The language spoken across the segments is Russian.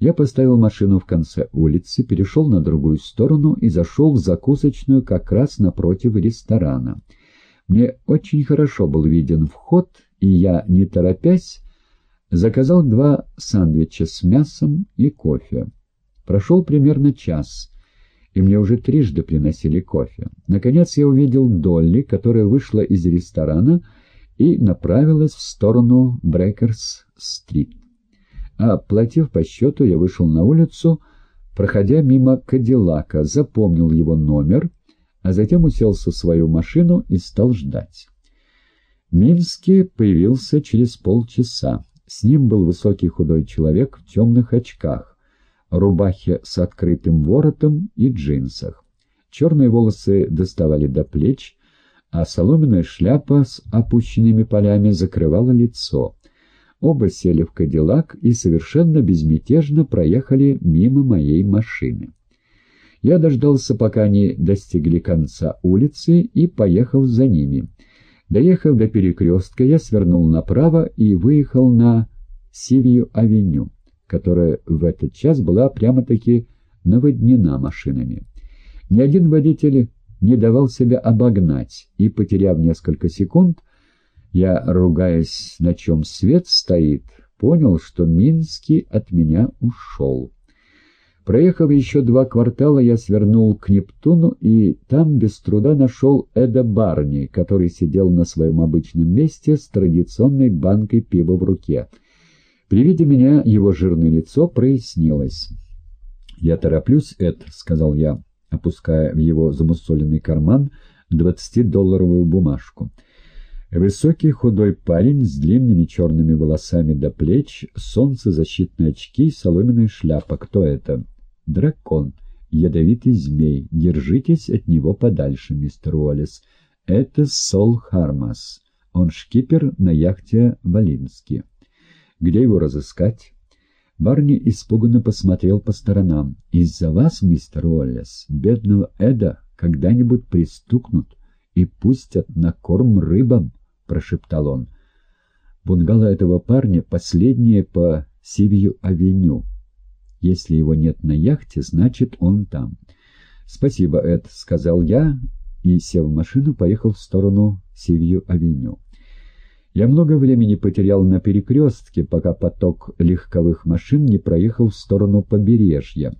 Я поставил машину в конце улицы, перешел на другую сторону и зашел в закусочную как раз напротив ресторана. Мне очень хорошо был виден вход, и я, не торопясь, заказал два сандвича с мясом и кофе. Прошел примерно час, и мне уже трижды приносили кофе. Наконец я увидел Долли, которая вышла из ресторана и направилась в сторону Брекерс-стрит. А, платив по счету, я вышел на улицу, проходя мимо Кадиллака, запомнил его номер, а затем уселся в свою машину и стал ждать. Минский появился через полчаса. С ним был высокий худой человек в темных очках, рубахе с открытым воротом и джинсах. Черные волосы доставали до плеч, а соломенная шляпа с опущенными полями закрывала лицо. Оба сели в кадиллак и совершенно безмятежно проехали мимо моей машины. Я дождался, пока они достигли конца улицы, и поехал за ними. Доехав до перекрестка, я свернул направо и выехал на Сивью-авеню, которая в этот час была прямо-таки наводнена машинами. Ни один водитель не давал себя обогнать, и, потеряв несколько секунд, я, ругаясь, на чем свет стоит, понял, что Минский от меня ушел. Проехав еще два квартала, я свернул к Нептуну и там без труда нашел Эда Барни, который сидел на своем обычном месте с традиционной банкой пива в руке. При виде меня его жирное лицо прояснилось. «Я тороплюсь, Эд», — сказал я, опуская в его замусоленный карман двадцатидолларовую бумажку. Высокий худой парень с длинными черными волосами до плеч, солнцезащитные очки и соломенная шляпа. Кто это? Дракон. Ядовитый змей. Держитесь от него подальше, мистер Уоллес. Это Сол Хармас. Он шкипер на яхте «Валинский». Где его разыскать? Барни испуганно посмотрел по сторонам. «Из-за вас, мистер Уоллес, бедного Эда когда-нибудь пристукнут и пустят на корм рыбам» прошептал он. Бунгало этого парня последнее по Сивью-авеню. Если его нет на яхте, значит, он там. «Спасибо, Эд», — сказал я, и, сев в машину, поехал в сторону Сивью-авеню. Я много времени потерял на перекрестке, пока поток легковых машин не проехал в сторону побережья.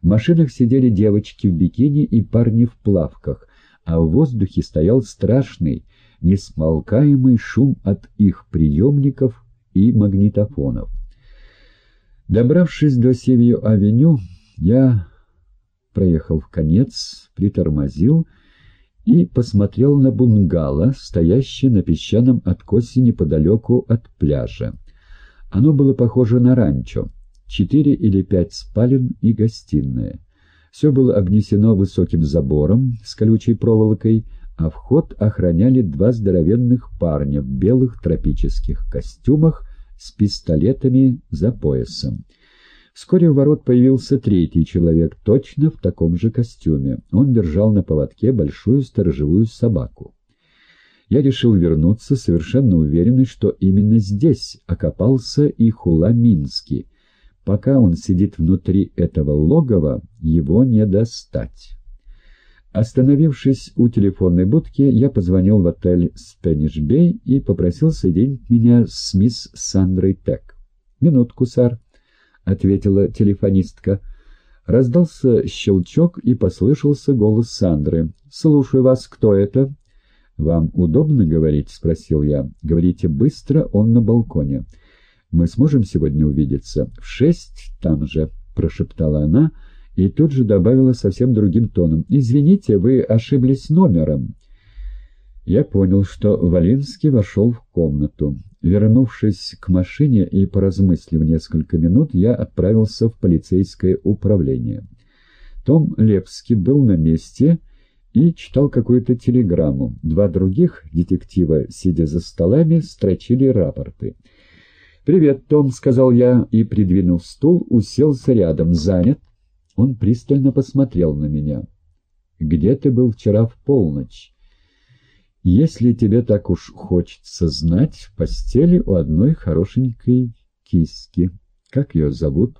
В машинах сидели девочки в бикини и парни в плавках, а в воздухе стоял страшный, несмолкаемый шум от их приемников и магнитофонов. Добравшись до Севью-авеню, я проехал в конец, притормозил и посмотрел на бунгало, стоящее на песчаном откосе неподалеку от пляжа. Оно было похоже на ранчо, четыре или пять спален и гостиная. Все было обнесено высоким забором с колючей проволокой, а вход охраняли два здоровенных парня в белых тропических костюмах с пистолетами за поясом. Вскоре у ворот появился третий человек, точно в таком же костюме. Он держал на поводке большую сторожевую собаку. Я решил вернуться, совершенно уверенный, что именно здесь окопался и Хула Минский. Пока он сидит внутри этого логова, его не достать. Остановившись у телефонной будки, я позвонил в отель «Спэниш Бэй» и попросил соединить меня с мисс Сандрой Тек. «Минутку, сэр», — ответила телефонистка. Раздался щелчок и послышался голос Сандры. «Слушаю вас, кто это?» «Вам удобно говорить?» — спросил я. «Говорите быстро, он на балконе». «Мы сможем сегодня увидеться?» «В шесть там же», — прошептала она, — и тут же добавила совсем другим тоном. «Извините, вы ошиблись номером». Я понял, что Валинский вошел в комнату. Вернувшись к машине и поразмыслив несколько минут, я отправился в полицейское управление. Том Лепский был на месте и читал какую-то телеграмму. Два других детектива, сидя за столами, строчили рапорты. «Привет, Том», — сказал я и, придвинув стул, уселся рядом. «Занят?» Он пристально посмотрел на меня. «Где ты был вчера в полночь?» «Если тебе так уж хочется знать, в постели у одной хорошенькой киски. Как ее зовут?»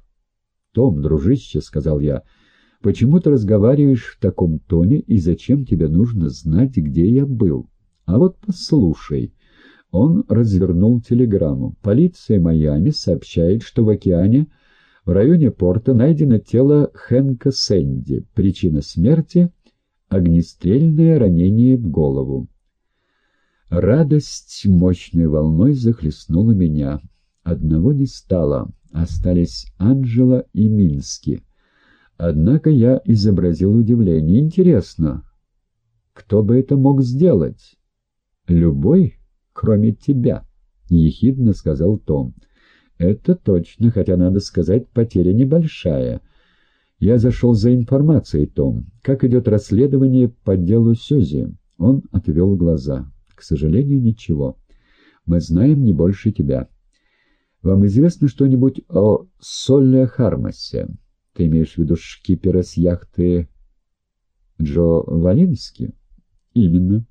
«Том, дружище», — сказал я, — «почему ты разговариваешь в таком тоне и зачем тебе нужно знать, где я был? А вот послушай». Он развернул телеграмму. Полиция Майами сообщает, что в океане в районе порта найдено тело Хэнка Сэнди. Причина смерти — огнестрельное ранение в голову. Радость мощной волной захлестнула меня. Одного не стало, остались Анжела и Мински. Однако я изобразил удивление. Интересно, кто бы это мог сделать? Любой, кроме тебя, — ехидно сказал Том. Это точно, хотя, надо сказать, потеря небольшая. Я зашел за информацией, Том. Как идет расследование по делу Сюзи? Он отвел глаза. К сожалению, ничего. Мы знаем не больше тебя. Вам известно что-нибудь о Солле Хармасе? Ты имеешь в виду шкипера с яхты Джо Валински? Именно.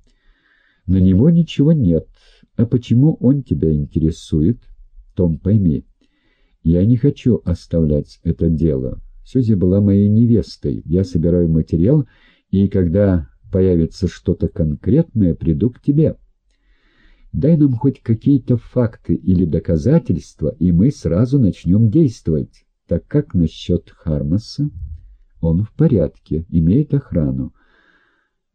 На него ничего нет. А почему он тебя интересует? Том, пойми, я не хочу оставлять это дело. Сюзи была моей невестой. Я собираю материал, и когда появится что-то конкретное, приду к тебе. Дай нам хоть какие-то факты или доказательства, и мы сразу начнем действовать. Так как насчет Хармаса? Он в порядке, имеет охрану.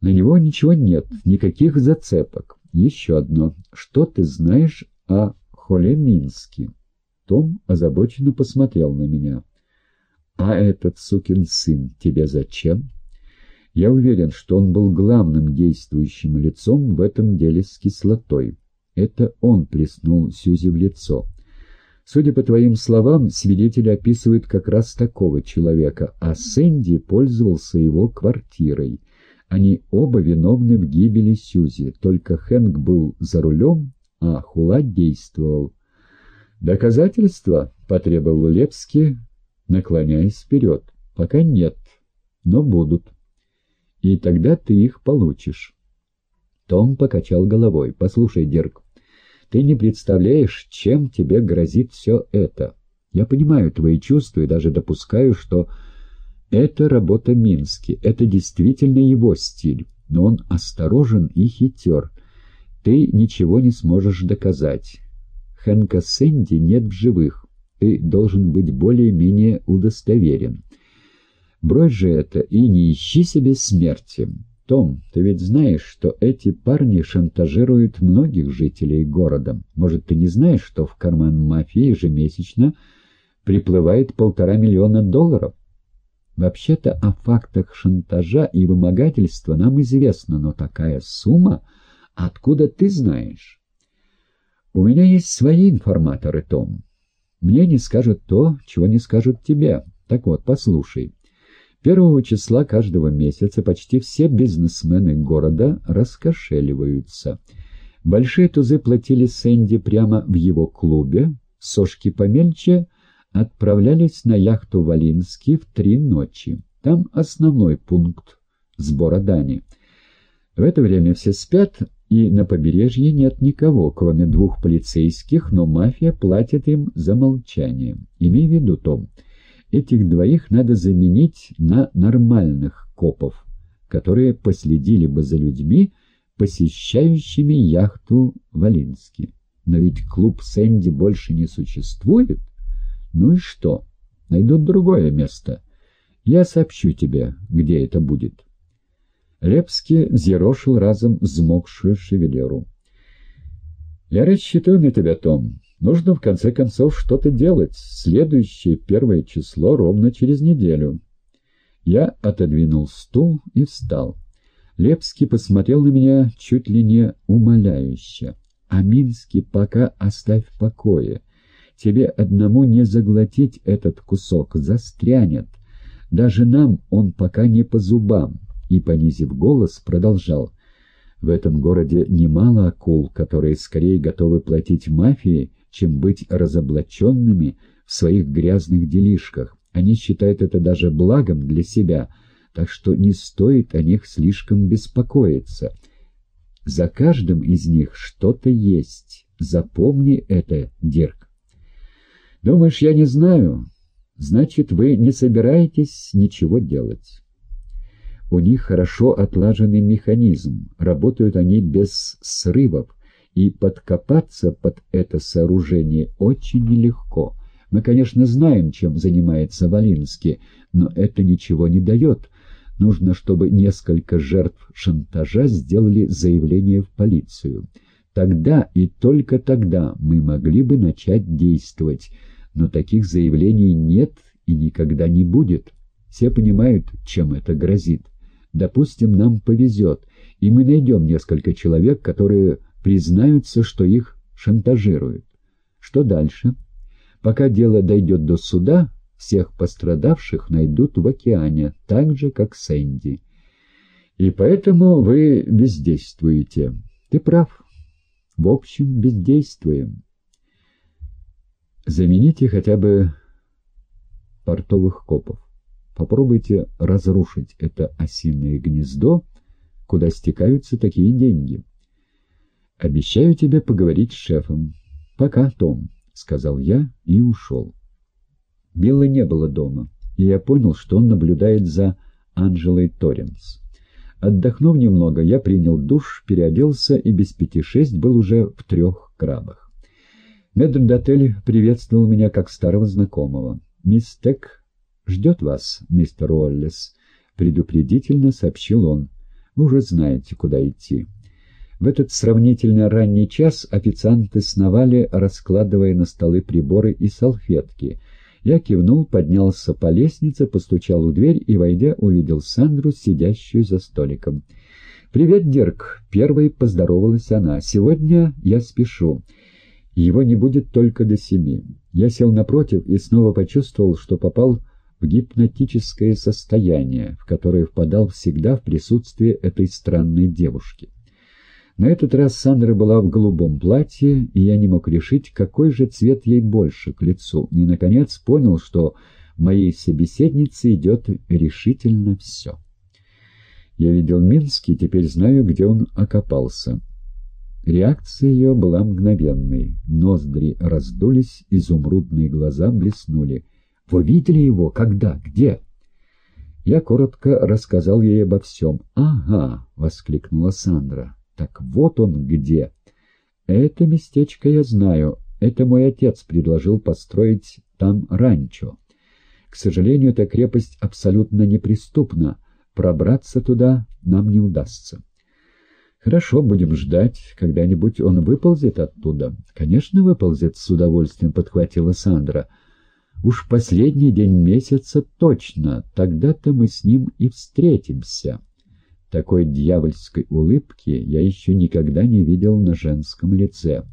На него ничего нет, никаких зацепок. Еще одно. Что ты знаешь о Холеминске? Том озабоченно посмотрел на меня. «А этот сукин сын тебе зачем?» Я уверен, что он был главным действующим лицом в этом деле с кислотой. Это он плеснул Сюзи в лицо. Судя по твоим словам, свидетели описывают как раз такого человека, а Сэнди пользовался его квартирой. Они оба виновны в гибели Сюзи, только Хэнк был за рулем, а Хула действовал. «Доказательства?» — потребовал Лепский, наклоняясь вперед. «Пока нет, но будут» и тогда ты их получишь. Том покачал головой. «Послушай, Дирк, ты не представляешь, чем тебе грозит все это. Я понимаю твои чувства и даже допускаю, что это работа Мински, это действительно его стиль, но он осторожен и хитер. Ты ничего не сможешь доказать. Хэнка Сэнди нет в живых. Ты должен быть более-менее удостоверен». Брось же это и не ищи себе смерти. Том, ты ведь знаешь, что эти парни шантажируют многих жителей города. Может, ты не знаешь, что в карман мафии ежемесячно приплывает полтора миллиона долларов? Вообще-то о фактах шантажа и вымогательства нам известно, но такая сумма откуда ты знаешь? У меня есть свои информаторы, Том. Мне не скажут то, чего не скажут тебе. Так вот, послушай. Первого числа каждого месяца почти все бизнесмены города раскошеливаются. Большие тузы платили Сэнди прямо в его клубе, сошки помельче отправлялись на яхту Валинский в три ночи. Там основной пункт сбора дани. В это время все спят, и на побережье нет никого, кроме двух полицейских, но мафия платит им за молчание. Имей в виду, Том, — Этих двоих надо заменить на нормальных копов, которые последили бы за людьми, посещающими яхту Валински. Но ведь клуб Сэнди больше не существует. Ну и что? Найдут другое место. Я сообщу тебе, где это будет. Лепский взъерошил разом взмокшую шевелеру. «Я рассчитываю на тебя, Том. Нужно, в конце концов, что-то делать. Следующее первое число ровно через неделю. Я отодвинул стул и встал. Лепский посмотрел на меня чуть ли не умоляюще. «А Минский пока оставь в покое. Тебе одному не заглотить этот кусок, застрянет. Даже нам он пока не по зубам». И, понизив голос, продолжал. «В этом городе немало акул, которые скорее готовы платить мафии, чем быть разоблаченными в своих грязных делишках. Они считают это даже благом для себя, так что не стоит о них слишком беспокоиться. За каждым из них что-то есть. Запомни это, Дирк. Думаешь, я не знаю? Значит, вы не собираетесь ничего делать. У них хорошо отлаженный механизм, работают они без срывов, и подкопаться под это сооружение очень нелегко. Мы, конечно, знаем, чем занимается Валинский, но это ничего не дает. Нужно, чтобы несколько жертв шантажа сделали заявление в полицию. Тогда и только тогда мы могли бы начать действовать, но таких заявлений нет и никогда не будет. Все понимают, чем это грозит. Допустим, нам повезет, и мы найдем несколько человек, которые признаются, что их шантажируют. Что дальше? Пока дело дойдет до суда, всех пострадавших найдут в океане, так же, как Сэнди. И поэтому вы бездействуете. Ты прав. В общем, бездействуем. Замените хотя бы портовых копов. Попробуйте разрушить это осиное гнездо, куда стекаются такие деньги. Обещаю тебе поговорить с шефом. Пока, Том, — сказал я и ушел. Билла не было дома, и я понял, что он наблюдает за Анжелой Торренс. Отдохнув немного, я принял душ, переоделся и без пяти шесть был уже в трех крабах. Медрдотель приветствовал меня как старого знакомого. «Мисс Тек ждет вас, мистер Уоллес», — предупредительно сообщил он. «Вы уже знаете, куда идти». В этот сравнительно ранний час официанты сновали, раскладывая на столы приборы и салфетки. Я кивнул, поднялся по лестнице, постучал у дверь и, войдя, увидел Сандру, сидящую за столиком. «Привет, Дирк!» — первой поздоровалась она. «Сегодня я спешу. Его не будет только до семи». Я сел напротив и снова почувствовал, что попал в гипнотическое состояние, в которое впадал всегда в присутствии этой странной девушки. На этот раз Сандра была в голубом платье, и я не мог решить, какой же цвет ей больше к лицу, и, наконец, понял, что моей собеседнице идет решительно все. Я видел Минский, теперь знаю, где он окопался. Реакция ее была мгновенной. Ноздри раздулись, изумрудные глаза блеснули. «Вы видели его? Когда? Где?» Я коротко рассказал ей обо всем. «Ага!» — воскликнула Сандра. Так вот он где. Это местечко я знаю. Это мой отец предложил построить там ранчо. К сожалению, эта крепость абсолютно неприступна. Пробраться туда нам не удастся. Хорошо, будем ждать. Когда-нибудь он выползет оттуда. Конечно, выползет, с удовольствием подхватила Сандра. Уж последний день месяца точно. Тогда-то мы с ним и встретимся. Такой дьявольской улыбки я еще никогда не видел на женском лице.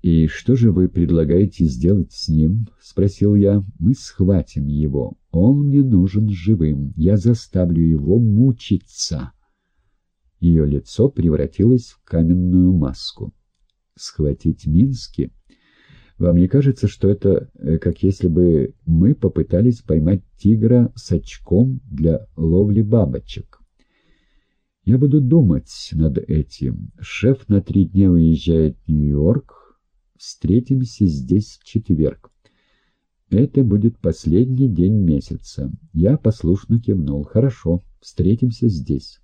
«И что же вы предлагаете сделать с ним?» — спросил я. «Мы схватим его. Он мне нужен живым. Я заставлю его мучиться». Ее лицо превратилось в каменную маску. «Схватить Мински?» Вам не кажется, что это э, как если бы мы попытались поймать тигра с очком для ловли бабочек? Я буду думать над этим. Шеф на три дня уезжает в Нью-Йорк. Встретимся здесь в четверг. Это будет последний день месяца. Я послушно кивнул. Хорошо, встретимся здесь.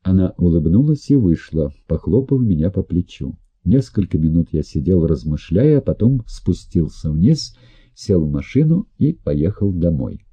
Она улыбнулась и вышла, похлопав меня по плечу. Несколько минут я сидел, размышляя, а потом спустился вниз, сел в машину и поехал домой.